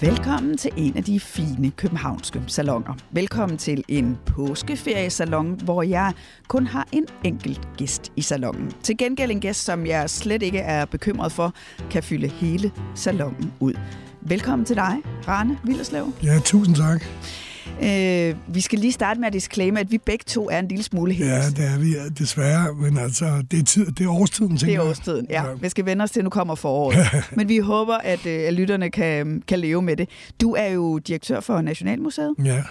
Velkommen til en af de fine københavnske salonger. Velkommen til en påskeferiesalon, hvor jeg kun har en enkelt gæst i salongen. Til gengæld en gæst, som jeg slet ikke er bekymret for, kan fylde hele salongen ud. Velkommen til dig, Rane Villerslev. Ja, tusind tak. Øh, vi skal lige starte med at disclaimer, at vi begge to er en lille smule Ja, hængst. det er vi ja, desværre, men altså, det er, tid, det er årstiden, Det tænker er jeg. årstiden, ja. Vi skal vende os til, at nu kommer foråret. Men vi håber, at, øh, at lytterne kan, kan leve med det. Du er jo direktør for Nationalmuseet. Ja,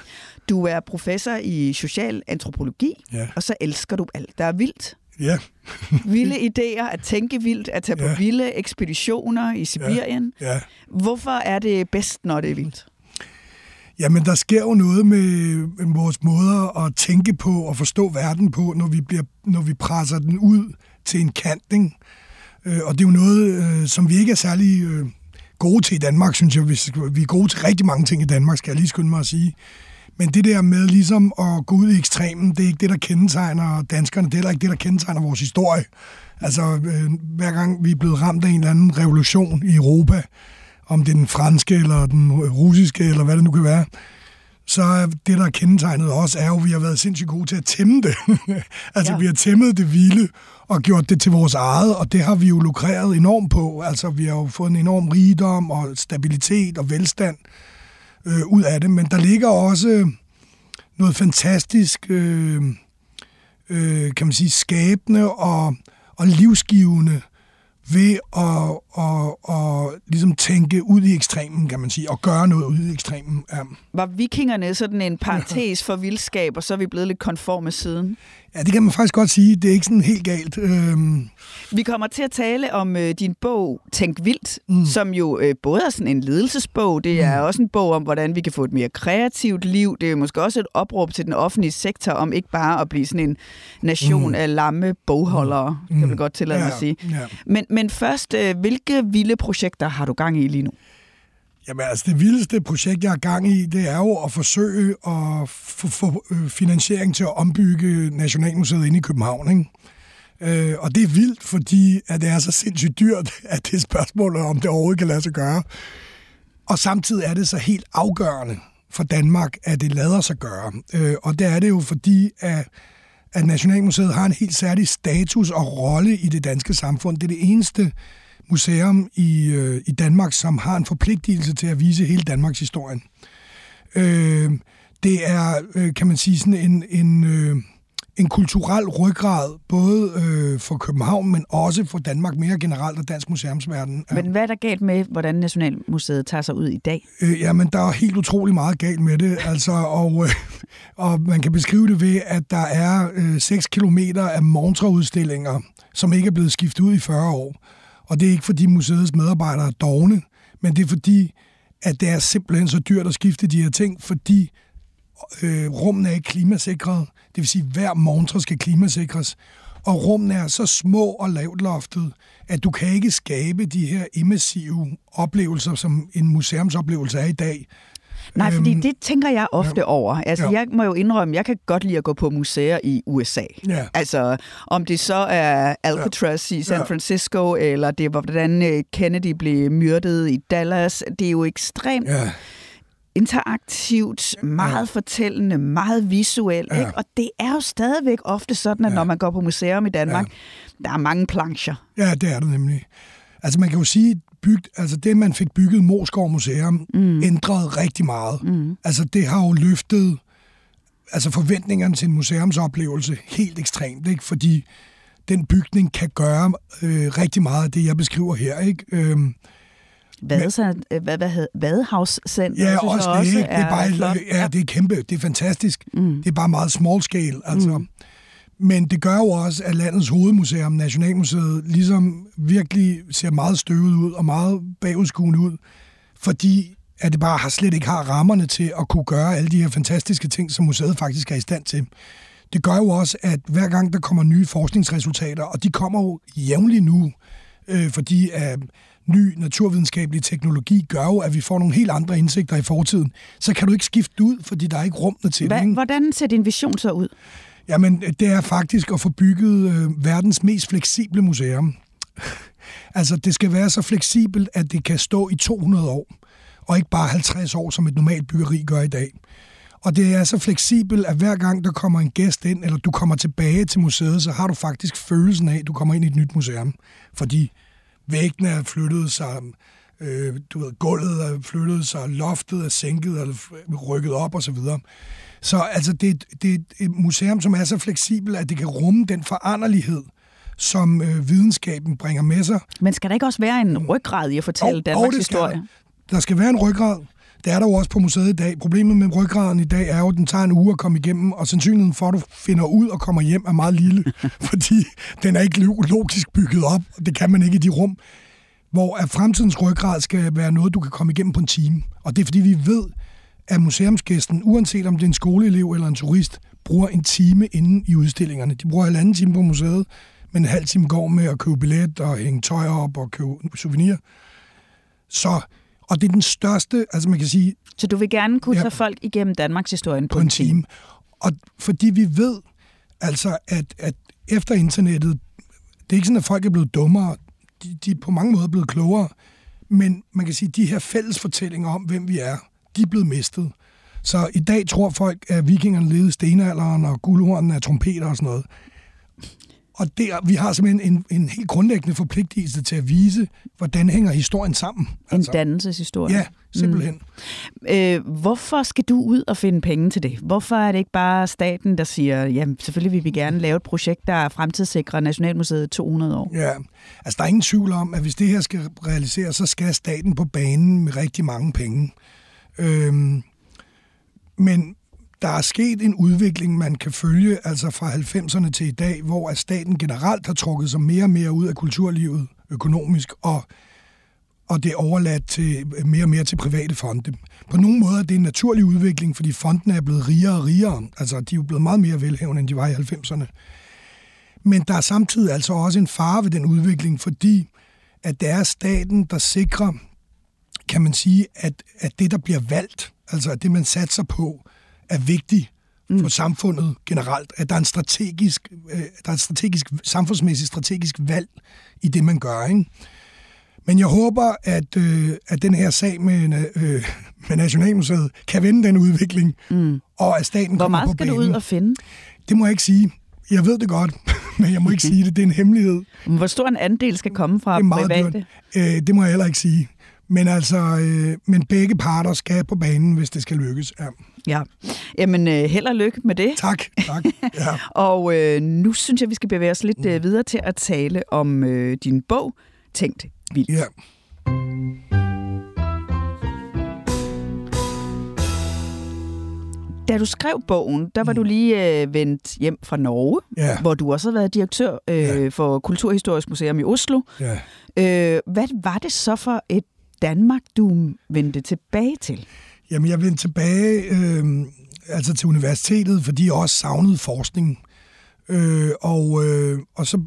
Du er professor i social antropologi, ja, og så elsker du alt, der er vildt. ja, Vilde idéer, at tænke vildt, at tage på Ja. vilde ekspeditioner i Sibirien. ja. Hvorfor er det bedst, når det er vildt? Jamen, der sker jo noget med, vores måder at tænke på og forstå verden på, når vi, bliver, når vi presser den ud til en kant, ikke? Øh, Og det er jo noget, øh, som vi ikke er særlig øh, gode til i Danmark, synes jeg. Vi er gode til rigtig mange ting i Danmark, skal jeg lige skynde mig at sige. Men det der med ligesom at gå ud i ekstremen, det er ikke det, der kendetegner danskerne. Det er heller ikke det, der kendetegner vores historie. Altså, øh, hver gang vi er blevet ramt af en eller anden revolution i Europa, om det er den franske eller den russiske, eller hvad det nu kan være, så er det, der er kendetegnet os, er jo, at vi har været sindssygt gode til at tæmme det. altså, Ja. ja. vi har tæmmet det vilde og gjort det til vores eget, og det har vi jo lukreret enormt på. Altså, vi har jo fået en enorm rigdom og stabilitet og velstand øh, ud af det, men der ligger også noget fantastisk, øh, øh, kan man sige, skabende og, og livsgivende ved at, at, at, ligesom tænke ud i ekstremen, kan man sige, og gøre noget ud i ekstremen. Ja. Var vikingerne sådan en parentes for vildskab, og så er vi blevet lidt konforme siden? Ja, det kan man faktisk godt sige. Det er ikke sådan helt galt. Øhm, Vi kommer til at tale om øh, din bog Tænk Vildt, mm. som jo øh, både er sådan en ledelsesbog, det er også en bog om, hvordan vi kan få et mere kreativt liv. Det er måske også et opråb til den offentlige sektor om ikke bare at blive sådan en nation mm. af lamme bogholdere, mm. kan man godt tillade mig at sige. Ja. Men, men først, øh, hvilke vilde projekter har du gang i lige nu? Jamen altså, det vildeste projekt, jeg har gang i, det er jo at forsøge at få, øh, finansiering til at ombygge Nationalmuseet inde i København. Ikke? Øh, og det er vildt, fordi at det er så sindssygt dyrt, at det er spørgsmålet, om det overhovedet kan lade sig gøre. Og samtidig er det så helt afgørende for Danmark, at det lader sig gøre. Øh, og det er det jo, fordi at, at Nationalmuseet har en helt særlig status og rolle i det danske samfund. Det er det eneste museum i, øh, i Danmark, som har en forpligtelse til at vise hele Danmarks historien. Øh, det er, øh, kan man sige, sådan en, en, øh, en kulturel ryggrad, både øh, for København, men også for Danmark mere generelt og dansk museumsverden. Men hvad er der galt med, hvordan Nationalmuseet tager sig ud i dag? Øh, jamen, der er helt utrolig meget galt med det, altså, og, øh, og man kan beskrive det ved, at der er øh, 6 kilometer af montreudstillinger, som ikke er blevet skiftet ud i 40 år. Og det er ikke, fordi museets medarbejdere er dogne, men det er fordi, at det er simpelthen så dyrt at skifte de her ting, fordi øh, rummene er ikke klimasikret. Det vil sige, at hver montre skal klimasikres. Og rummene er så små og lavt loftet, at du kan ikke skabe de her immersive oplevelser, som en museumsoplevelse er i dag. Nej, fordi Øhm, det tænker jeg ofte ja. over. Altså, Ja. jeg må jo indrømme, jeg kan godt lide at gå på museer i USA. Ja. Altså, om det så er Alcatraz i San Ja. Francisco, eller det var, hvordan øh, Kennedy blev myrdet i Dallas. Det er jo ekstremt Ja, interaktivt, meget ja. fortællende, meget visuelt. Ja. Ikke? Og det er jo stadigvæk ofte sådan, at Ja. når man går på museum i Danmark, der er mange plancher. ja, det er det nemlig. Altså man kan jo sige, bygt, altså det man fik bygget Moskov Museum, mm. ændrede rigtig meget. Mm. Altså det har jo løftet altså forventningerne til en museumsoplevelse helt ekstremt, ikke? fordi den bygning kan gøre øh, rigtig meget af det, jeg beskriver her. Ikke? Øhm, Hvad, så, øh, Vadehavscenter, Ja, synes også jeg det. Ikke? Det er bare flot. ja, det er kæmpe. Det er fantastisk. Mm. Det er bare meget small scale. Altså. Mm. Men det gør jo også, at landets hovedmuseum, Nationalmuseet, ligesom virkelig ser meget støvet ud og meget bagudskuende ud, fordi at det bare har slet ikke har rammerne til at kunne gøre alle de her fantastiske ting, som museet faktisk er i stand til. Det gør jo også, at hver gang der kommer nye forskningsresultater, og de kommer jo jævnligt nu, øh, fordi at ny naturvidenskabelig teknologi gør jo, at vi får nogle helt andre indsigter i fortiden, så kan du ikke skifte ud, fordi der er ikke rum til Hva, det. Hvordan ser din vision så ud? Jamen, det er faktisk at få bygget øh, verdens mest fleksible museum. altså, det skal være så fleksibelt, at det kan stå i 200 år, og ikke bare 50 år, som et normalt byggeri gør i dag. Og det er så fleksibelt, at hver gang der kommer en gæst ind, eller du kommer tilbage til museet, så har du faktisk følelsen af, at du kommer ind i et nyt museum. Fordi væggene er flyttet sig, øh, du ved, gulvet er flyttet sig, loftet er sænket eller rykket op osv. Så, så altså, det, det er et museum, som er så fleksibelt, at det kan rumme den foranderlighed, som øh, videnskaben bringer med sig. Men skal der ikke også være en ryggrad i at fortælle Og- Danmarks og det skal historie? Der. der skal være en ryggrad. Det er der jo også på museet i dag. Problemet med ryggraden i dag er jo, at den tager en uge at komme igennem, og sandsynligheden for, at du finder ud og kommer hjem, er meget lille, fordi den er ikke lo- logisk bygget op, og det kan man ikke i de rum. Hvor at fremtidens ryggrad skal være noget, du kan komme igennem på en time. Og det er fordi, vi ved, at museumsgæsten, uanset om det er en skoleelev eller en turist, bruger en time inde i udstillingerne. De bruger halvanden time på museet, men en halv time går med at købe billet og hænge tøj op og købe souvenir. Så, og det er den største, altså man kan sige, Så du vil gerne kunne Ja. tage folk igennem Danmarks historie på, på en time. Og fordi vi ved, altså, at, at efter internettet, det er ikke sådan, at folk er blevet dummere, de, de er på mange måder blevet klogere, men man kan sige, at de her fælles fortællinger om, hvem vi er, de er blevet mistet. Så i dag tror folk, at vikingerne levede i stenalderen, og guldhornene er trompeter og sådan noget. Og der, vi har simpelthen en, en helt grundlæggende forpligtelse til at vise, hvordan hænger historien sammen. En dannelseshistorie. Ja, simpelthen. Mm. Øh, hvorfor skal du ud og finde penge til det? Hvorfor er det ikke bare staten, der siger, jamen selvfølgelig vil vi gerne lave et projekt, der fremtidssikrer Nationalmuseet 200 år? Ja, altså der er ingen tvivl om, at hvis det her skal realiseres, så skal staten på banen med rigtig mange penge. Øhm, men der er sket en udvikling, man kan følge, altså fra 90'erne til i dag, hvor at staten generelt har trukket sig mere og mere ud af kulturlivet økonomisk, og, og det er overladt til, mere og mere til private fonde. På nogle måder er det en naturlig udvikling, fordi fondene er blevet rigere og rigere. Altså, de er jo blevet meget mere velhavende, end de var i 90'erne. Men der er samtidig altså også en fare ved den udvikling, fordi at det er staten, der sikrer, kan man sige, at, at det, der bliver valgt, altså at det, man satser på, er vigtigt mm. for samfundet generelt. At der er en strategisk, øh, der er et strategisk, samfundsmæssigt strategisk valg i det, man gør. Ikke? Men jeg håber, at, øh, at den her sag med, øh, med Nationalmuseet kan vende den udvikling, mm. og at staten Hvor kommer meget på skal banen. du ud og finde? Det må jeg ikke sige. Jeg ved det godt, men jeg må ikke sige det. Det er en hemmelighed. Hvor stor en andel skal komme fra Det er meget private? dyrt. Øh, det må jeg heller ikke sige. Men altså, øh, men begge parter skal på banen, hvis det skal lykkes. Ja. Ja. Jamen, øh, held og lykke med det. Tak, tak. Ja. Og øh, nu synes jeg, vi skal bevæge os lidt øh, videre til at tale om øh, din bog, Tænkt Vildt. ja. Da du skrev bogen, der var du lige øh, vendt hjem fra Norge, Ja. hvor du også har været direktør øh, Ja. for Kulturhistorisk Museum i Oslo. Ja. Øh, hvad var det så for et Danmark, du vendte tilbage til? Jamen, jeg vendte tilbage øh, altså til universitetet, fordi jeg også savnede forskning. Øh, og, øh, og så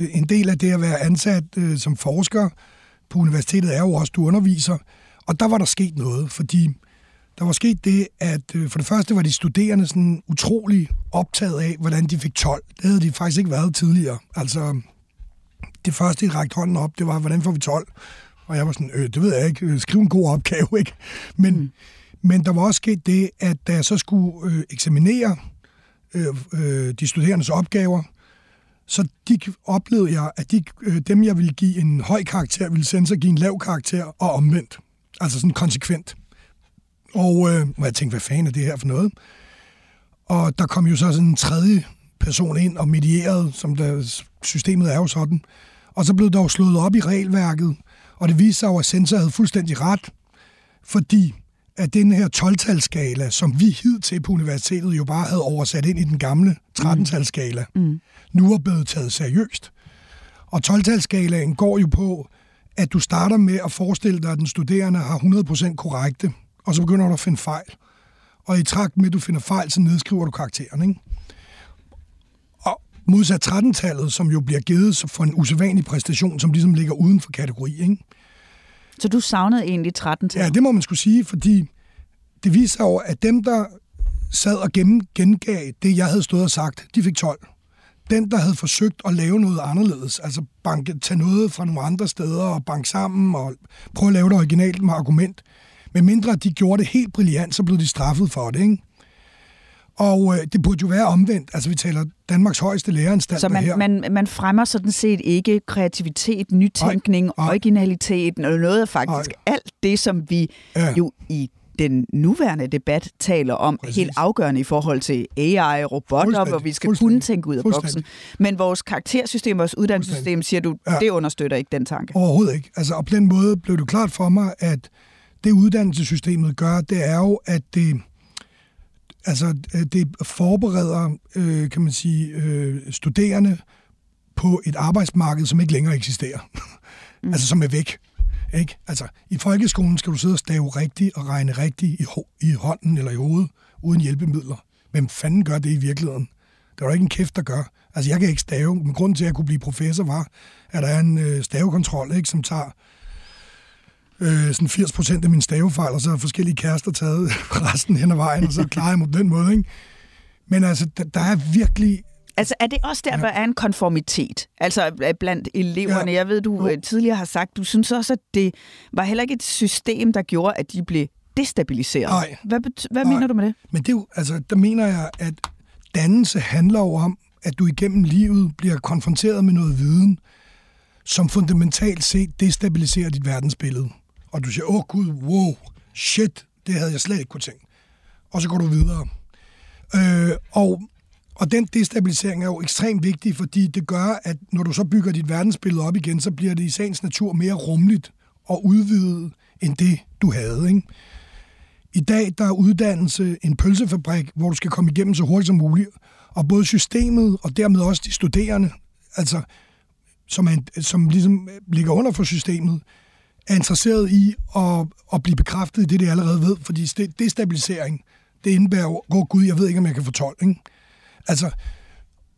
øh, en del af det at være ansat øh, som forsker på universitetet er jo også, at du underviser. Og der var der sket noget, fordi der var sket det, at øh, for det første var de studerende sådan utrolig optaget af, hvordan de fik 12. Det havde de faktisk ikke været tidligere. Altså, det første, de rakte hånden op, det var, hvordan får vi 12? Og jeg var sådan, øh, det ved jeg ikke, skriv en god opgave, ikke? Men, mm. men der var også sket det, at da jeg så skulle øh, eksaminere øh, øh, de studerendes opgaver, så de oplevede jeg, at de, øh, dem, jeg ville give en høj karakter, ville sensor give en lav karakter, og omvendt. Altså sådan konsekvent. Og øh, og jeg tænkte, hvad fanden er det her for noget? Og der kom jo så sådan en tredje person ind og medierede, som der, systemet er jo sådan. Og så blev der jo slået op i regelværket, og det viste sig jo, at sensor havde fuldstændig ret, fordi at den her 12-talsskala, som vi hidtil på universitetet jo bare havde oversat ind i den gamle 13-talsskala, mm. nu er blevet taget seriøst. Og 12-talsskalaen går jo på, at du starter med at forestille dig, at den studerende har 100% korrekte, og så begynder du at finde fejl. Og i trakt med, at du finder fejl, så nedskriver du karakteren. Ikke? Modsat 13-tallet, som jo bliver givet for en usædvanlig præstation, som ligesom ligger uden for kategori. Ikke? Så du savnede egentlig 13 tal? Ja, det må man skulle sige, fordi det viser jo, at dem, der sad og gengav det, jeg havde stået og sagt, de fik 12. Den, der havde forsøgt at lave noget anderledes, altså banke, tage noget fra nogle andre steder og banke sammen og prøve at lave det originalt med argument, med mindre de gjorde det helt brilliant, så blev de straffet for det, ikke? Og øh, det burde jo være omvendt. Altså, vi taler Danmarks højeste læreranstalt Så man, her. man, man fremmer sådan set ikke kreativitet, nytænkning, Ej, ej. originalitet, eller noget af faktisk Ej. alt det, som vi Ja. jo i den nuværende debat taler om, Præcis. helt afgørende i forhold til AI, robotter, hvor vi skal kunne tænke ud af boksen. Men vores karaktersystem, vores uddannelsessystem, siger du, Ja. det understøtter ikke den tanke. Overhovedet ikke. Altså, og på den måde blev det klart for mig, at det uddannelsessystemet gør, det er jo, at det, altså, øh, det forbereder, øh, kan man sige, øh, studerende på et arbejdsmarked, som ikke længere eksisterer. Mm. altså, som er væk. Ikke? Altså, i folkeskolen skal du sidde og stave rigtigt og regne rigtigt i, ho- i hånden eller i hovedet, uden hjælpemidler. Hvem fanden gør det i virkeligheden? Der er jo ikke en kæft, der gør. Altså, jeg kan ikke stave, men grunden til, at jeg kunne blive professor, var, at der er en øh, stavekontrol, ikke, som tager øh, sådan 80 procent af mine stavefejl, og så har forskellige kærester taget resten hen ad vejen, og så klarer jeg mig på den måde. Ikke? Men altså, der, der er virkelig... Altså er det også der, der er en konformitet? Altså øh, blandt eleverne. Ja. Jeg ved, du øh, tidligere har sagt, du synes også, at det var heller ikke et system, der gjorde, at de blev destabiliseret. Nej. Hvad, hvad Nej. mener du med det? Men det er jo, altså, der mener jeg, at dannelse handler jo om, at du igennem livet bliver konfronteret med noget viden, som fundamentalt set destabiliserer dit verdensbillede. Og du siger, åh gud, wow, shit, det havde jeg slet ikke kunne tænke. Og så går du videre. Øh, og, og den destabilisering er jo ekstremt vigtig, fordi det gør, at når du så bygger dit verdensbillede op igen, så bliver det i sagens natur mere rummeligt og udvidet end det, du havde. Ikke? I dag der er uddannelse en pølsefabrik, hvor du skal komme igennem så hurtigt som muligt. Og både systemet og dermed også de studerende, altså, som, er, en- som ligesom ligger under for systemet, er interesseret i at, at blive bekræftet i det, de allerede ved. Fordi det- destabilisering, det indebærer jo, oh, gud, jeg ved ikke, om jeg kan få 12. Ikke? Altså,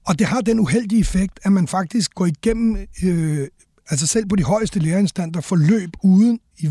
og det har den uheldige effekt, at man faktisk går igennem, øh, altså selv på de højeste lærerinstanter, forløb uden, i,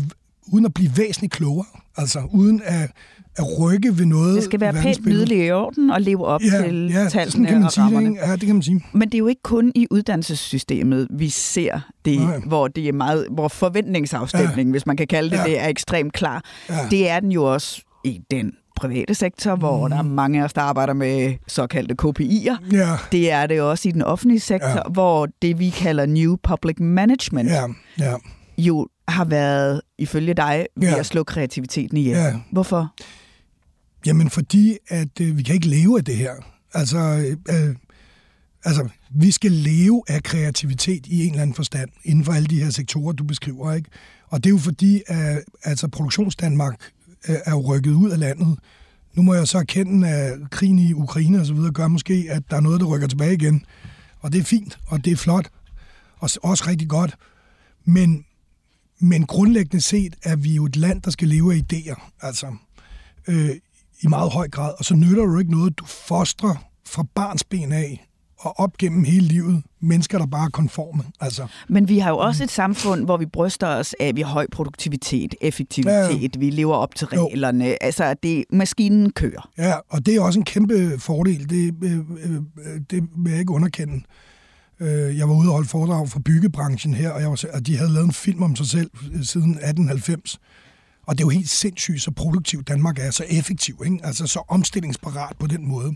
uden at blive væsentligt klogere. Altså uden at, at rykke ved noget Det skal være pænt verdensbilledet. nydelig i orden og leve op Ja, til ja, tallene kan man og sige det, rammerne. ikke? Ja, det kan man sige. Men det er jo ikke kun i uddannelsessystemet, vi ser det, Nej. hvor det er meget, hvor forventningsafstemningen, ja. hvis man kan kalde det Ja. det, er ekstremt klar. Ja. Det er den jo også i den private sektor, hvor der er mange af os, der arbejder med såkaldte KPI'er. Mm. Ja, Det er det også i den offentlige sektor, ja. hvor det vi kalder New Public Management ja, ja. jo har været, ifølge dig, ved Ja. at slå kreativiteten ihjel. Ja. Hvorfor? Jamen fordi, at øh, vi kan ikke leve af det her. Altså, øh, altså, vi skal leve af kreativitet i en eller anden forstand, inden for alle de her sektorer, du beskriver, ikke? Og det er jo fordi, at altså, Produktionsdanmark øh, er jo rykket ud af landet. Nu må jeg så erkende, at krigen i Ukraine og så videre gør måske, at der er noget, der rykker tilbage igen. Og det er fint, og det er flot, og også rigtig godt. Men, men grundlæggende set er vi jo et land, der skal leve af idéer. Altså, øh, i meget høj grad. Og så nytter du ikke noget, du fostrer fra barns ben af og op gennem hele livet. Mennesker, der bare er konforme. Altså, Men vi har jo også et samfund, hvor vi bryster os af, at vi har høj produktivitet, effektivitet, ja. vi lever op til Jo. reglerne. Altså, det, maskinen kører. ja, og det er også en kæmpe fordel. Det, øh, øh, det vil jeg ikke underkende. Øh, Jeg var ude og holde foredrag for byggebranchen her, og, jeg var, og de havde lavet en film om sig selv øh, siden 1890. Og det er jo helt sindssygt, så produktivt Danmark er, så effektiv, ikke? altså så omstillingsparat på den måde.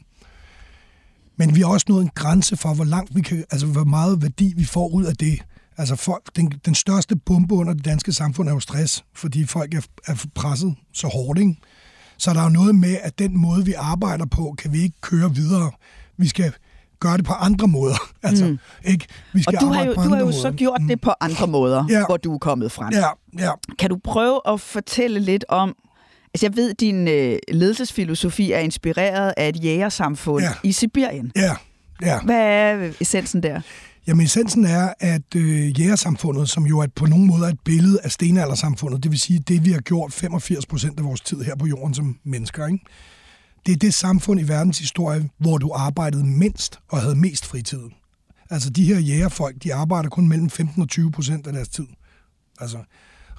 Men vi har også nået en grænse for, hvor langt vi kan, altså hvor meget værdi vi får ud af det. Altså folk, den, den største bombe under det danske samfund er jo stress, fordi folk er, er presset så hårdt. Ikke? Så der er jo noget med, at den måde, vi arbejder på, kan vi ikke køre videre. Vi skal gøre det på andre måder. Altså, mm. ikke? Vi Og skal du har jo, du har jo så gjort det på andre måder, Ja. hvor du er kommet frem. Ja, ja. Kan du prøve at fortælle lidt om, Altså, jeg ved, at din øh, ledelsesfilosofi er inspireret af et jægersamfund Ja. i Sibirien. Ja, ja. Hvad er essensen der? Jamen essensen er, at øh, jægersamfundet, som jo er på nogen måde et billede af stenaldersamfundet, det vil sige det, vi har gjort 85 procent af vores tid her på jorden som mennesker, ikke? Det er det samfund i verdens historie, hvor du arbejdede mindst og havde mest fritid. Altså de her jægerfolk, de arbejder kun mellem 15 og 20 procent af deres tid. Altså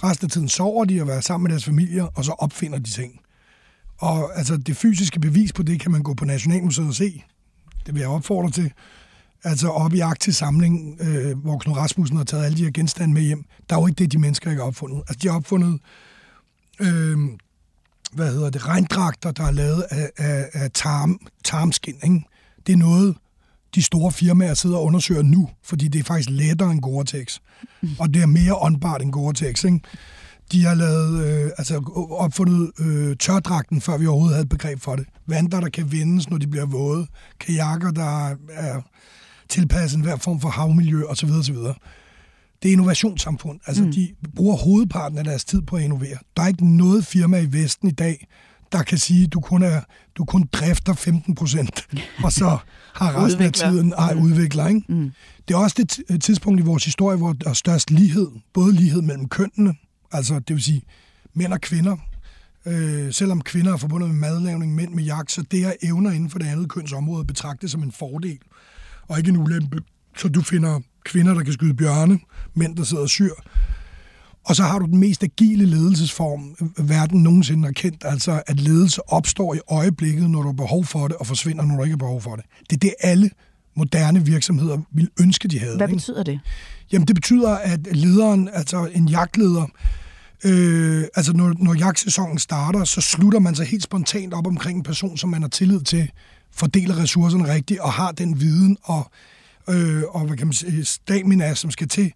resten af tiden sover de og være sammen med deres familier, og så opfinder de ting. Og altså det fysiske bevis på det kan man gå på Nationalmuseet og se. Det vil jeg opfordre til. Altså op i Arktis samling, øh, hvor Knud Rasmussen har taget alle de her genstande med hjem. Der er jo ikke det, de mennesker ikke har opfundet. Altså de har opfundet, øh, hvad hedder det, regndragter, der er lavet af, af, af tarm, tarmskin. Ikke? Det er noget, de store firmaer sidder og undersøger nu, fordi det er faktisk lettere end Gore-Tex. Og det er mere åndbart end Gore-Tex. Ikke? De har lavet, øh, altså opfundet øh, tørdragten, før vi overhovedet havde et begreb for det. Vanter, der kan vendes, når de bliver våde. Kajakker, der er tilpasset hver form for havmiljø osv. osv. Det er innovationssamfund. Altså, mm. de bruger hovedparten af deres tid på at innovere. Der er ikke noget firma i Vesten i dag, der kan sige, at du kun, er, du kun drifter 15 procent, og så har resten af tiden ej, udvikler. Ikke? Mm. Det er også det tidspunkt i vores historie, hvor der er størst lighed. Både lighed mellem kønnene, altså det vil sige mænd og kvinder. Øh, selvom kvinder er forbundet med madlavning, mænd med jagt, så det er evner inden for det andet kønsområde betragtet som en fordel, og ikke en ulempe. Så du finder kvinder, der kan skyde bjørne, mænd, der sidder og syr. Og så har du den mest agile ledelsesform, øh, verden nogensinde har kendt, altså at ledelse opstår i øjeblikket, når du har behov for det, og forsvinder, når du ikke har behov for det. Det er det, alle moderne virksomheder vil ønske, de havde. Hvad ikke? betyder det? Jamen, det betyder, at lederen, altså en jagtleder, øh, altså når, når jagtsæsonen starter, så slutter man sig helt spontant op omkring en person, som man har tillid til, fordeler ressourcerne rigtigt og har den viden og, øh, og hvad kan man sige, stamina, som skal til.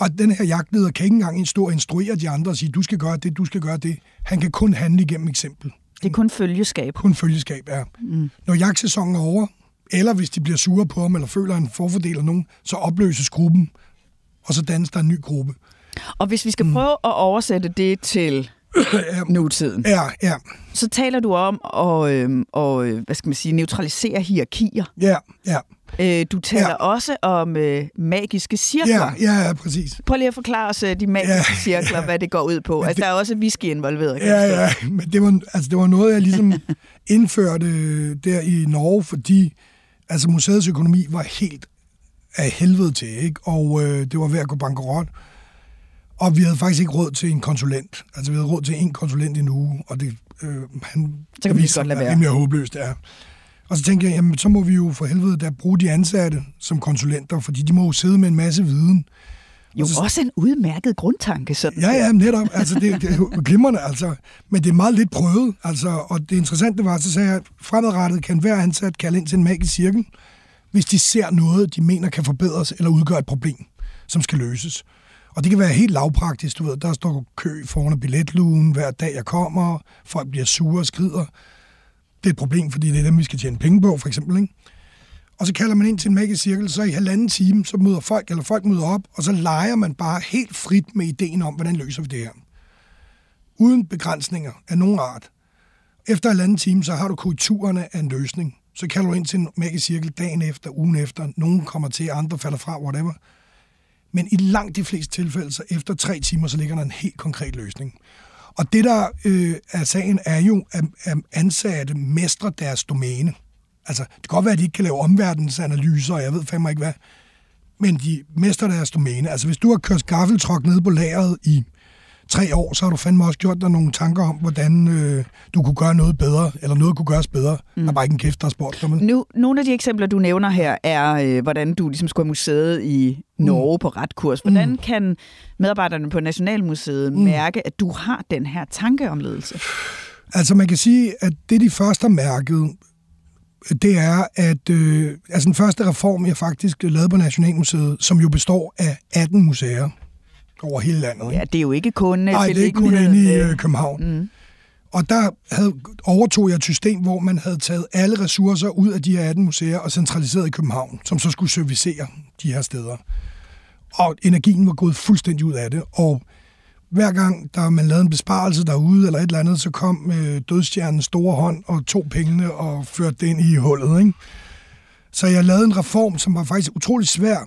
Og den her jagtleder kan ikke engang stå og instruere de andre og sige, du skal gøre det, du skal gøre det. Han kan kun handle igennem eksempel. Det er kun følgeskab. Kun følgeskab er. Mm. Når jagtsæsonen er over, eller hvis de bliver sure på ham, eller føler, at han forfordeler nogen, så opløses gruppen, og så dannes der en ny gruppe. Og hvis vi skal Mm. prøve at oversætte det til nutiden, Ja, ja, så taler du om at, øh, og, hvad skal man sige, neutralisere hierarkier. ja, ja. Øh, du taler Ja. også om øh, magiske cirkler. Ja, ja, ja, præcis. Prøv lige at forklare os øh, de magiske Ja, cirkler, hvad det går ud på. Altså, der er også whisky involveret. kan Ja, ja, men det var, altså, det var noget, jeg ligesom indførte der i Norge, fordi altså, museets økonomi var helt af helvede til, ikke? og øh, det var ved at gå bankerot. Og vi havde faktisk ikke råd til en konsulent. Altså, vi havde råd til en konsulent i en uge, og det, øh, han Så kan vi lige godt lade være. rimelig håbløst, ja. Og så tænkte jeg, jamen, så må vi jo for helvede da bruge de ansatte som konsulenter, fordi de må jo sidde med en masse viden. Jo, også en udmærket grundtanke. Sådan. Ja, ja, netop. Altså, det, det er jo glimrende, altså. Men det er meget lidt prøvet. Altså, og det interessante var, så sagde jeg, at fremadrettet kan hver ansat kalde ind til en magisk cirkel, hvis de ser noget, de mener kan forbedres eller udgøre et problem, som skal løses. Og det kan være helt lavpraktisk, du ved. Der står kø foran billetlugen hver dag, jeg kommer. Folk bliver sure og skrider. Det er et problem, fordi det er dem, vi skal tjene penge på, for eksempel. Ikke? Og så kalder man ind til en magisk cirkel, så i halvanden time, så møder folk, eller folk møder op, og så leger man bare helt frit med ideen om, hvordan løser vi det her. Uden begrænsninger af nogen art. Efter halvanden time, så har du kulturerne af en løsning. Så kalder du ind til en magisk cirkel dagen efter, ugen efter. Nogen kommer til, andre falder fra, whatever. Men i langt de fleste tilfælde, så efter tre timer, så ligger der en helt konkret løsning. Og det, der øh, er sagen, er jo, at, at ansatte mestre deres domæne. Altså, det kan godt være, at de ikke kan lave omverdensanalyser, og jeg ved fandme ikke hvad. Men de mestrer deres domæne. Altså, hvis du har kørt gaffeltruk nede på lageret i tre år, så har du fandme også gjort dig nogle tanker om, hvordan øh, du kunne gøre noget bedre, eller noget kunne gøres bedre. Mm. Der er bare ikke en kæft, der har spurgt. Nu, nogle af de eksempler, du nævner her, er, øh, hvordan du ligesom skulle have museet i Norge mm. på ret kurs. Hvordan mm. kan medarbejderne på Nationalmuseet mm. mærke, at du har den her tanke om ledelse? Altså, man kan sige, at det, de først har mærket, det er, at øh, altså den første reform, jeg faktisk lavede på Nationalmuseet, som jo består af 18 museer over hele landet. Ja, det er jo ikke kun øh, Nej, det er ikke kun inde i beliggenheden, øh, København. Mm. Og der havde, overtog jeg et system, hvor man havde taget alle ressourcer ud af de her 18 museer og centraliseret i København, som så skulle servicere de her steder. Og energien var gået fuldstændig ud af det. Og hver gang der man lavede en besparelse derude eller et eller andet, så kom øh, dødstjernens store hånd og tog pengene og førte det ind i hullet. Ikke? Så jeg lavede en reform, som var faktisk utrolig svær,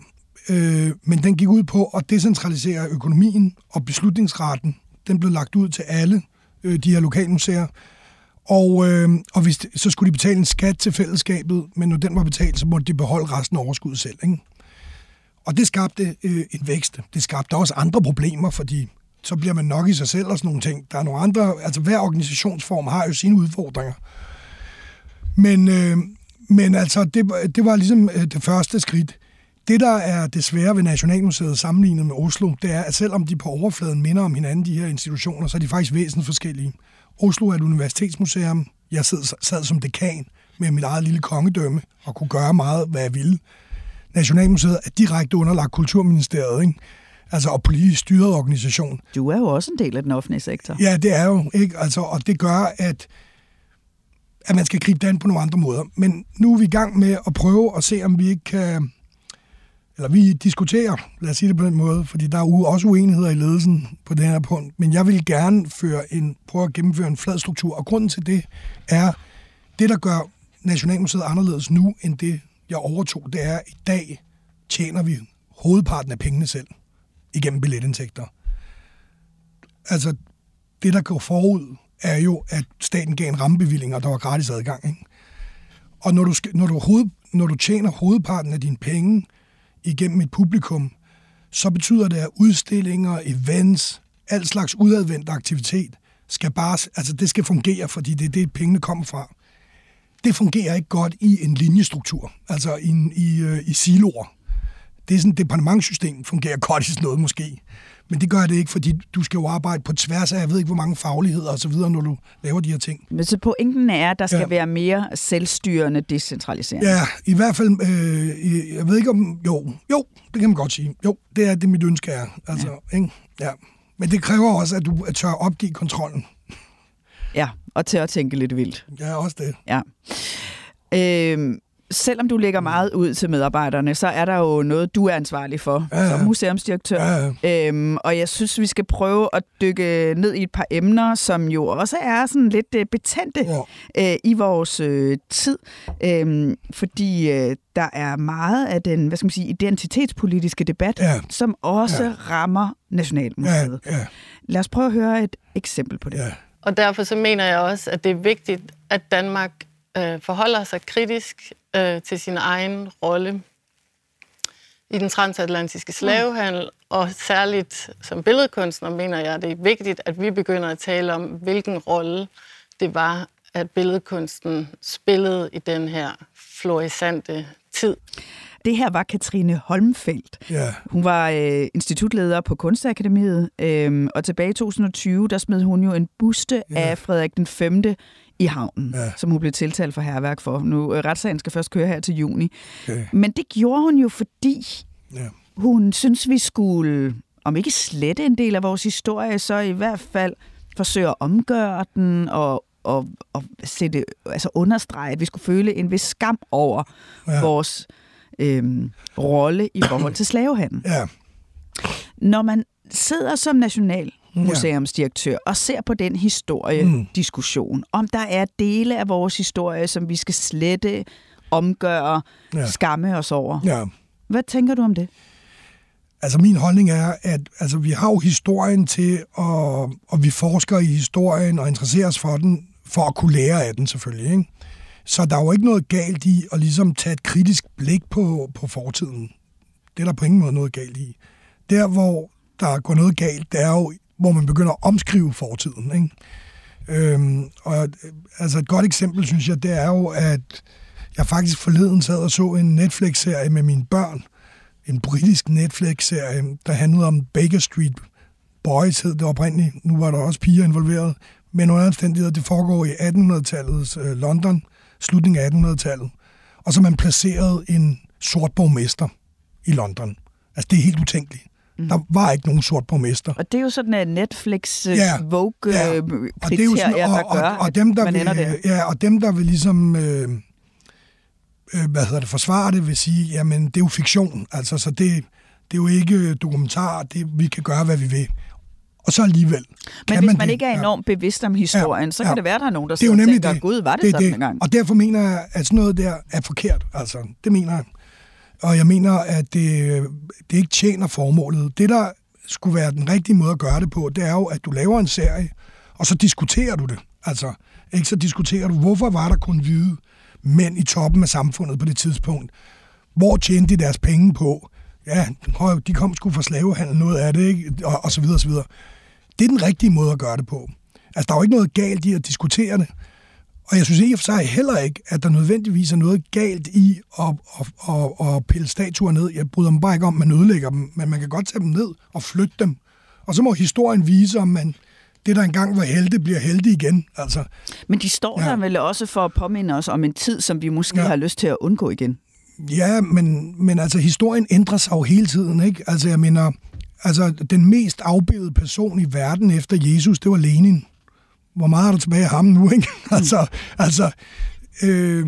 øh, men den gik ud på at decentralisere økonomien og beslutningsretten. Den blev lagt ud til alle øh, de her lokalmuseer. Og, øh, og hvis det, så skulle de betale en skat til fællesskabet, men når den var betalt, så måtte de beholde resten af overskuddet selv. Ikke? Og det skabte øh, en vækst. Det skabte også andre problemer, fordi så bliver man nok i sig selv og sådan nogle ting. Der er nogle andre, altså hver organisationsform har jo sine udfordringer. Men, øh, men altså, det, det var ligesom øh, det første skridt. Det, der er det svære ved Nationalmuseet sammenlignet med Oslo, det er, at selvom de på overfladen minder om hinanden, de her institutioner, så er de faktisk væsentligt forskellige. Oslo er et universitetsmuseum. Jeg sad, sad som dekan med mit eget lille kongedømme og kunne gøre meget, hvad jeg ville. Nationalmuseet er direkte underlagt Kulturministeriet, ikke? altså og politisk styret organisation. Du er jo også en del af den offentlige sektor. Ja, det er jo, ikke? Altså, og det gør, at, at man skal gribe det an på nogle andre måder. Men nu er vi i gang med at prøve at se, om vi ikke kan, eller vi diskuterer, lad os sige det på den måde, fordi der er også uenigheder i ledelsen på det her punkt, men jeg vil gerne føre en, prøve at gennemføre en flad struktur, og grunden til det er, det der gør Nationalmuseet anderledes nu, end det jeg overtog, det er, at i dag tjener vi hovedparten af pengene selv igennem billetindtægter. Altså, det der går forud, er jo, at staten gav en rammebevilling, og der var gratis adgang. Ikke? Og når du, når, du hoved, når du tjener hovedparten af dine penge igennem et publikum, så betyder det, at udstillinger, events, alt slags udadvendt aktivitet, skal bare, altså det skal fungere, fordi det er det, pengene kommer fra det fungerer ikke godt i en linjestruktur, altså i, i, øh, i siloer. Det er sådan, et fungerer godt i sådan noget måske. Men det gør det ikke, fordi du skal jo arbejde på tværs af, jeg ved ikke, hvor mange fagligheder og så videre, når du laver de her ting. Men så pointen er, at der skal ja. være mere selvstyrende decentralisering. Ja, i hvert fald, øh, jeg ved ikke om, jo, jo, det kan man godt sige. Jo, det er det, mit ønske er. Altså, ja. Ikke? Ja. Men det kræver også, at du tør opgive kontrollen. Ja, og til at tænke lidt vildt. Ja, også det. Ja. Øhm, selvom du lægger meget ud til medarbejderne, så er der jo noget, du er ansvarlig for ja, ja. som museumsdirektør. Ja, ja. Øhm, og jeg synes, vi skal prøve at dykke ned i et par emner, som jo også er sådan lidt øh, betændte ja. øh, i vores øh, tid. Øhm, fordi øh, der er meget af den hvad skal man sige, identitetspolitiske debat, ja. som også ja. rammer Nationalmuseet. Ja, ja. Lad os prøve at høre et eksempel på det. Ja. Og derfor så mener jeg også, at det er vigtigt, at Danmark øh, forholder sig kritisk øh, til sin egen rolle i den transatlantiske mm. slavehandel, og særligt som billedkunstner mener jeg, at det er vigtigt, at vi begynder at tale om, hvilken rolle det var, at billedkunsten spillede i den her florissante tid. Det her var Katrine Holmfeldt. Ja. Hun var øh, institutleder på Kunstakademiet, øh, og tilbage i 2020, der smed hun jo en buste ja. af Frederik den 5. i havnen, ja. som hun blev tiltalt for herværk for. Nu, øh, retssagen skal først køre her til juni. Okay. Men det gjorde hun jo, fordi ja. hun synes, vi skulle, om ikke slette en del af vores historie, så i hvert fald forsøge at omgøre den og og, og sætte, altså understrege, at vi skulle føle en vis skam over ja. vores øh, rolle i forhold til slavehandel. Ja. Når man sidder som national museumsdirektør og ser på den historiediskussion, mm. om der er dele af vores historie, som vi skal slette, omgøre, ja. skamme os over. Ja. Hvad tænker du om det? Altså min holdning er, at altså, vi har jo historien til, at, og vi forsker i historien og interesserer os for den, for at kunne lære af den selvfølgelig. Ikke? Så der er jo ikke noget galt i at ligesom tage et kritisk blik på, på fortiden. Det er der på ingen måde noget galt i. Der, hvor der går noget galt, det er jo, hvor man begynder at omskrive fortiden. Ikke? Øhm, og øh, altså et godt eksempel, synes jeg, det er jo, at jeg faktisk forleden sad og så en Netflix-serie med mine børn. En britisk Netflix-serie, der handlede om Baker Street Boys, hed det oprindeligt. Nu var der også piger involveret. Men under omstændigheder, det foregår i 1800-tallets øh, London slutningen af 1800-tallet. Og så man placeret en sort borgmester i London. Altså, det er helt utænkeligt. Mm. Der var ikke nogen sort borgmester. Og det er jo sådan en Netflix ja, Vogue ja. Øh, og det er jo sådan, og, der gør, og, og dem, der vil, der. Ja, og dem, der vil ligesom... Øh, øh, hvad hedder det, forsvare det, vil sige, jamen, det er jo fiktion. Altså, så det, det er jo ikke dokumentar. Det, vi kan gøre, hvad vi vil. Og så alligevel. Men hvis man, man ikke er enormt ja. bevidst om historien, ja. så kan ja. det være, der er nogen, der sidder og tænker, gud, var det, det sådan det. en gang? Og derfor mener jeg, at sådan noget der er forkert. Altså, det mener jeg. Og jeg mener, at det, det ikke tjener formålet. Det, der skulle være den rigtige måde at gøre det på, det er jo, at du laver en serie, og så diskuterer du det. Altså, ikke så diskuterer du, hvorfor var der kun hvide mænd i toppen af samfundet på det tidspunkt? Hvor tjente de deres penge på? Ja, de kom sgu fra slavehandel, noget af det, ikke? Og, og så videre, og så videre. Det er den rigtige måde at gøre det på. Altså, der er jo ikke noget galt i at diskutere det. Og jeg synes ikke for sig heller ikke, at der nødvendigvis er noget galt i at, at, at, at pille statuer ned. Jeg bryder mig bare ikke om, at man ødelægger dem, men man kan godt tage dem ned og flytte dem. Og så må historien vise, om man, det, der engang var helte, bliver helte igen. Altså, men de står ja. der vel også for at påminde os om en tid, som vi måske ja. har lyst til at undgå igen? Ja, men, men altså, historien ændrer sig jo hele tiden, ikke? Altså, jeg mener, altså, den mest afbildede person i verden efter Jesus, det var Lenin hvor meget er der tilbage af ham nu, ikke? Mm. altså, altså, øh,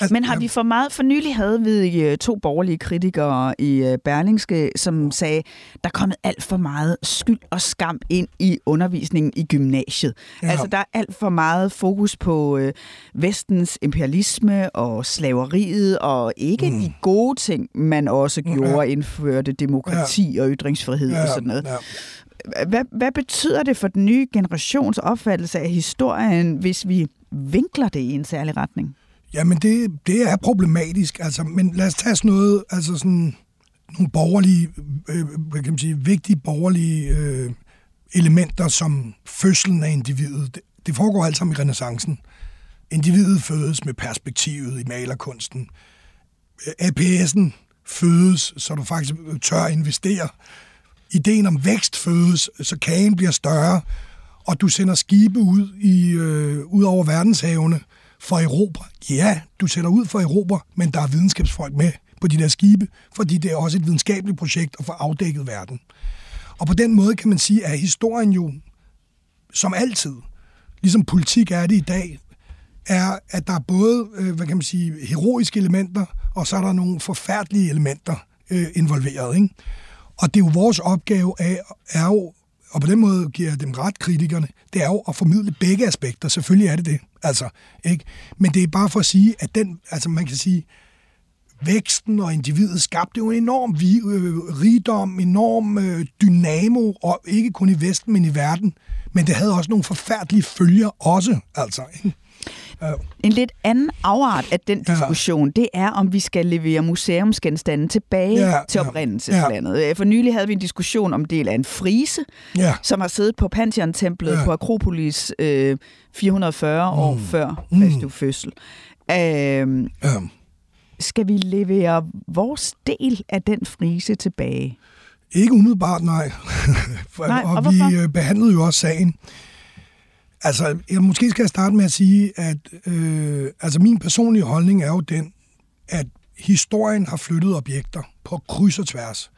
Altså, Men har vi for meget... For nylig havde vi øh, to borgerlige kritikere i øh, Berlingske, som sagde, der er kommet alt for meget skyld og skam ind i undervisningen i gymnasiet. Ja. Altså, der er alt for meget fokus på øh, vestens imperialisme og slaveriet, og ikke mm. de gode ting, man også gjorde, ja. indførte demokrati ja. og ytringsfrihed ja. og sådan noget. Ja. Hvad, hvad betyder det for den nye generations opfattelse af historien, hvis vi vinkler det i en særlig retning? Jamen, det, det er problematisk. Altså, men lad os tage sådan noget, altså sådan nogle borgerlige, øh, hvad kan man sige, vigtige borgerlige øh, elementer, som fødslen af individet. Det, det foregår alt sammen i renaissancen. Individet fødes med perspektivet i malerkunsten. APS'en fødes, så du faktisk tør investere ideen om vækst fødes, så kagen bliver større, og du sender skibe ud, i, øh, ud over verdenshavene for Europa. Ja, du sender ud for Europa, men der er videnskabsfolk med på de der skibe, fordi det er også et videnskabeligt projekt at få afdækket verden. Og på den måde kan man sige, at historien jo, som altid, ligesom politik er det i dag, er, at der er både, øh, hvad kan man sige, heroiske elementer, og så er der nogle forfærdelige elementer øh, involveret. Ikke? Og det er jo vores opgave af, er jo, og på den måde giver jeg dem ret kritikerne, det er jo at formidle begge aspekter. Selvfølgelig er det det. Altså, ikke? Men det er bare for at sige, at den, altså man kan sige, væksten og individet skabte jo en enorm øh, rigdom, enorm øh, dynamo, og ikke kun i Vesten, men i verden. Men det havde også nogle forfærdelige følger også, altså. Ikke? En lidt anden afart af den diskussion, ja. det er, om vi skal levere museumsgenstande tilbage ja, til oprindelseslandet. Ja. For nylig havde vi en diskussion om del af en frise, ja. som har siddet på Pantheon-templet ja. på Akropolis øh, 440 mm. år før Kristi mm. fødsel. Øh, ja. Skal vi levere vores del af den frise tilbage? Ikke umiddelbart, nej. nej og, og vi øh, behandlede jo også sagen. Altså, jeg måske skal jeg starte med at sige, at øh, altså min personlige holdning er jo den, at historien har flyttet objekter på kryds og tværs.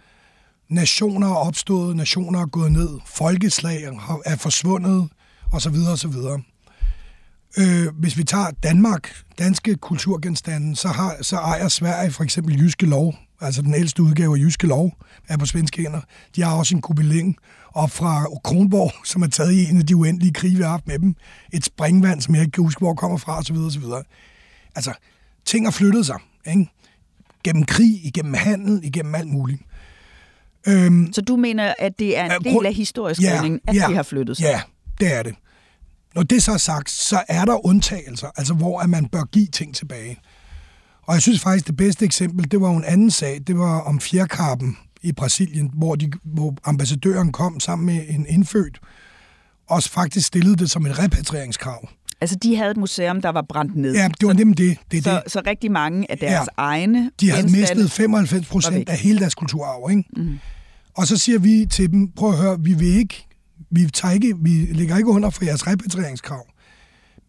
Nationer er opstået, nationer er gået ned, folkeslag er forsvundet, osv. osv. Øh, hvis vi tager Danmark, danske kulturgenstande, så, har, så ejer Sverige for eksempel Jyske Lov, altså den ældste udgave af Jyske Lov, er på svenske hænder. De har også en kubiling, op fra Kronborg, som er taget i en af de uendelige krige, vi har haft med dem. Et springvand, som jeg ikke kan huske, hvor kommer fra, osv. osv. Altså, ting har flyttet sig, ikke? Gennem krig, igennem handel, igennem alt muligt. Øhm, så du mener, at det er en del af historisk ja, at ja, de har flyttet sig? Ja, det er det. Når det så er sagt, så er der undtagelser, altså hvor at man bør give ting tilbage. Og jeg synes faktisk, det bedste eksempel, det var en anden sag. Det var om fjerkarpen i Brasilien, hvor, de, hvor ambassadøren kom sammen med en indfødt, og faktisk stillede det som et repatrieringskrav. Altså, de havde et museum, der var brændt ned. Ja, det var nemlig det. det, så, det. så rigtig mange af deres ja, egne... De havde mistet 95 procent af hele deres kulturarv, ikke? Mm. Og så siger vi til dem, prøv at høre, vi vil ikke, vi, tager ikke, vi ligger ikke under for jeres repatrieringskrav.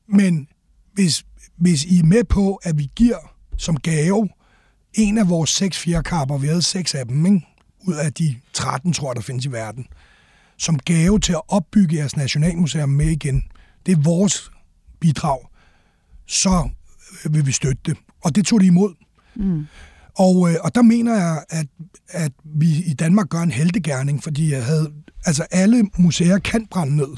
Men hvis, hvis I er med på, at vi giver som gave en af vores seks fjerkapper, vi havde seks af dem, ikke? Ud af de 13, tror jeg, der findes i verden, som gave til at opbygge jeres nationalmuseum med igen. Det er vores bidrag. Så vil vi støtte det. Og det tog de imod. Mm. Og, øh, og der mener jeg, at, at vi i Danmark gør en heldegærning, fordi jeg havde, altså alle museer kan brænde ned.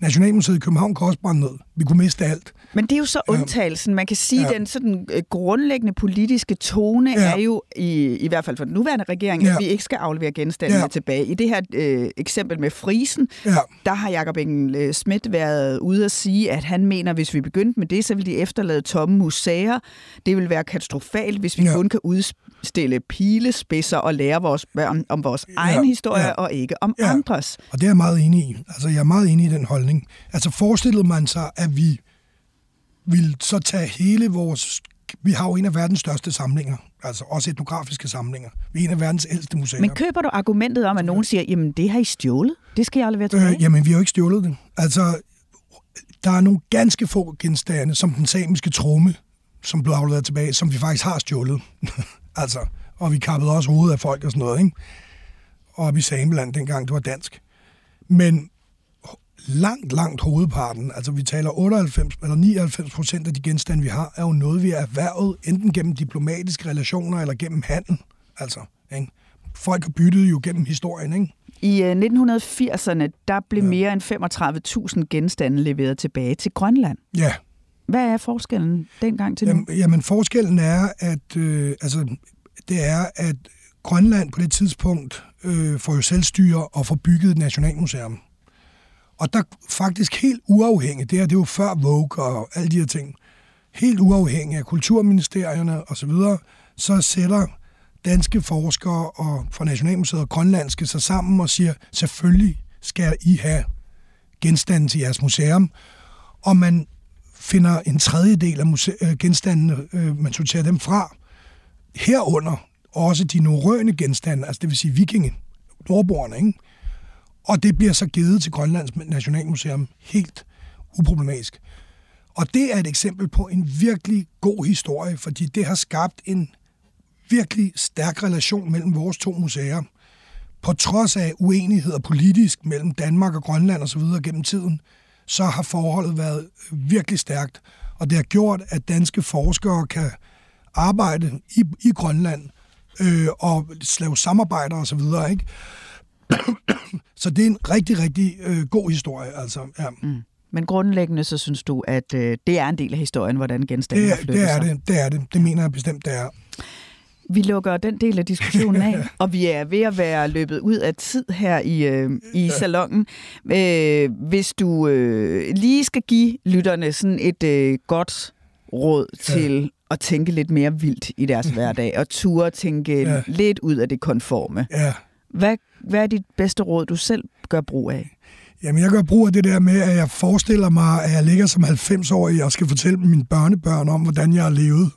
Nationalmuseet i København kan også brænde ned. Vi kunne miste alt. Men det er jo så undtagelsen. Man kan sige, at ja. den sådan øh, grundlæggende politiske tone ja. er jo, i, i hvert fald for den nuværende regering, ja. at vi ikke skal aflevere genstandene ja. tilbage. I det her øh, eksempel med frisen, ja. der har Jacob Engel øh, Schmidt været ude at sige, at han mener, at hvis vi begyndte med det, så vil de efterlade tomme museer. Det vil være katastrofalt, hvis vi ja. kun kan udstille pilespidser og lære vores børn om vores ja. egen historie ja. og ikke om ja. andres. Og det er jeg meget enig i. Altså, jeg er meget enig i den holdning. Altså, forestillede man sig, at vi vil så tage hele vores... Vi har jo en af verdens største samlinger, altså også etnografiske samlinger. Vi er en af verdens ældste museer. Men køber du argumentet om, at nogen siger, jamen det har I stjålet? Det skal jeg aldrig være tilbage? Øh, jamen vi har jo ikke stjålet det. Altså, der er nogle ganske få genstande, som den samiske tromme, som blev afleveret tilbage, som vi faktisk har stjålet. altså, og vi kappede også hovedet af folk og sådan noget, ikke? Og i Sameland, dengang det var dansk. Men langt, langt hovedparten, altså vi taler 98 eller 99 procent af de genstande, vi har, er jo noget, vi har erhvervet, enten gennem diplomatiske relationer eller gennem handel. Altså, ikke? Folk har byttet jo gennem historien, ikke? I 1980'erne, øh, der blev ja. mere end 35.000 genstande leveret tilbage til Grønland. Ja. Hvad er forskellen dengang til nu? Jamen, jamen forskellen er, at øh, altså, det er, at Grønland på det tidspunkt øh, får jo selvstyre og får bygget et nationalmuseum. Og der faktisk helt uafhængigt, det her det er jo før Vogue og alle de her ting, helt uafhængigt af kulturministerierne osv., så, så sætter danske forskere og fra Nationalmuseet og Grønlandske sig sammen og siger, selvfølgelig skal I have genstande til jeres museum. Og man finder en tredjedel af muse- øh, genstandene, øh, man sorterer dem fra. Herunder også de norrøne genstande, altså det vil sige vikinge, nordboerne, ikke? Og det bliver så givet til Grønlands Nationalmuseum helt uproblematisk. Og det er et eksempel på en virkelig god historie, fordi det har skabt en virkelig stærk relation mellem vores to museer. På trods af uenigheder politisk mellem Danmark og Grønland osv. gennem tiden, så har forholdet været virkelig stærkt. Og det har gjort, at danske forskere kan arbejde i, i Grønland øh, og lave samarbejder osv. Ikke? Så det er en rigtig, rigtig øh, god historie. Altså, ja. mm. Men grundlæggende så synes du, at øh, det er en del af historien, hvordan genstanden det, flyttet det er sig? Det, det er det. Det mener jeg bestemt, det er. Vi lukker den del af diskussionen af, og vi er ved at være løbet ud af tid her i, øh, i salongen. Øh, hvis du øh, lige skal give lytterne sådan et øh, godt råd til at tænke lidt mere vildt i deres hverdag, og ture tænke ja. lidt ud af det konforme. Ja. Hvad, hvad er dit bedste råd, du selv gør brug af? Jamen, jeg gør brug af det der med, at jeg forestiller mig, at jeg ligger som 90-årig og skal fortælle mine børnebørn om, hvordan jeg har levet.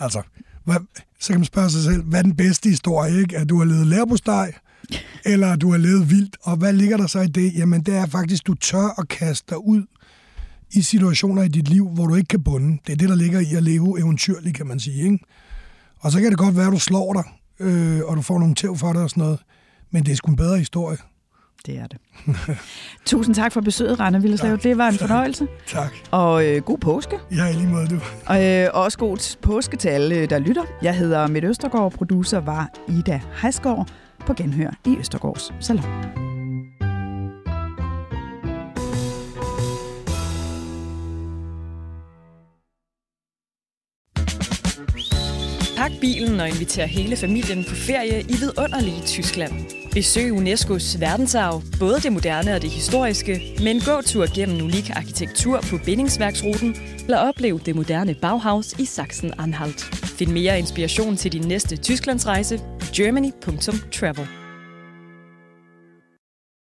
Altså, hvad, så kan man spørge sig selv, hvad er den bedste historie, ikke? At du har levet lærbosteg, eller at du har levet vildt. Og hvad ligger der så i det? Jamen, det er faktisk, du tør at kaste dig ud i situationer i dit liv, hvor du ikke kan bunde. Det er det, der ligger i at leve eventyrligt, kan man sige. Ikke? Og så kan det godt være, at du slår dig, øh, og du får nogle tæv for dig og sådan noget. Men det er sgu en bedre historie. Det er det. Tusind tak for besøget, Rane Villerslev. Det var en fornøjelse. Tak. Og øh, god påske. Ja, i lige måde, du. Og øh, også god påske til alle, der lytter. Jeg hedder Midt Østergaard, producer var Ida Heiskov på Genhør i Østergaards Salon. Pak bilen og inviter hele familien på ferie i vidunderlige Tyskland. Besøg UNESCO's verdensarv, både det moderne og det historiske, med en gåtur gennem unik arkitektur på bindingsværksruten, eller oplev det moderne Bauhaus i Sachsen-Anhalt. Find mere inspiration til din næste Tysklandsrejse på germany.travel.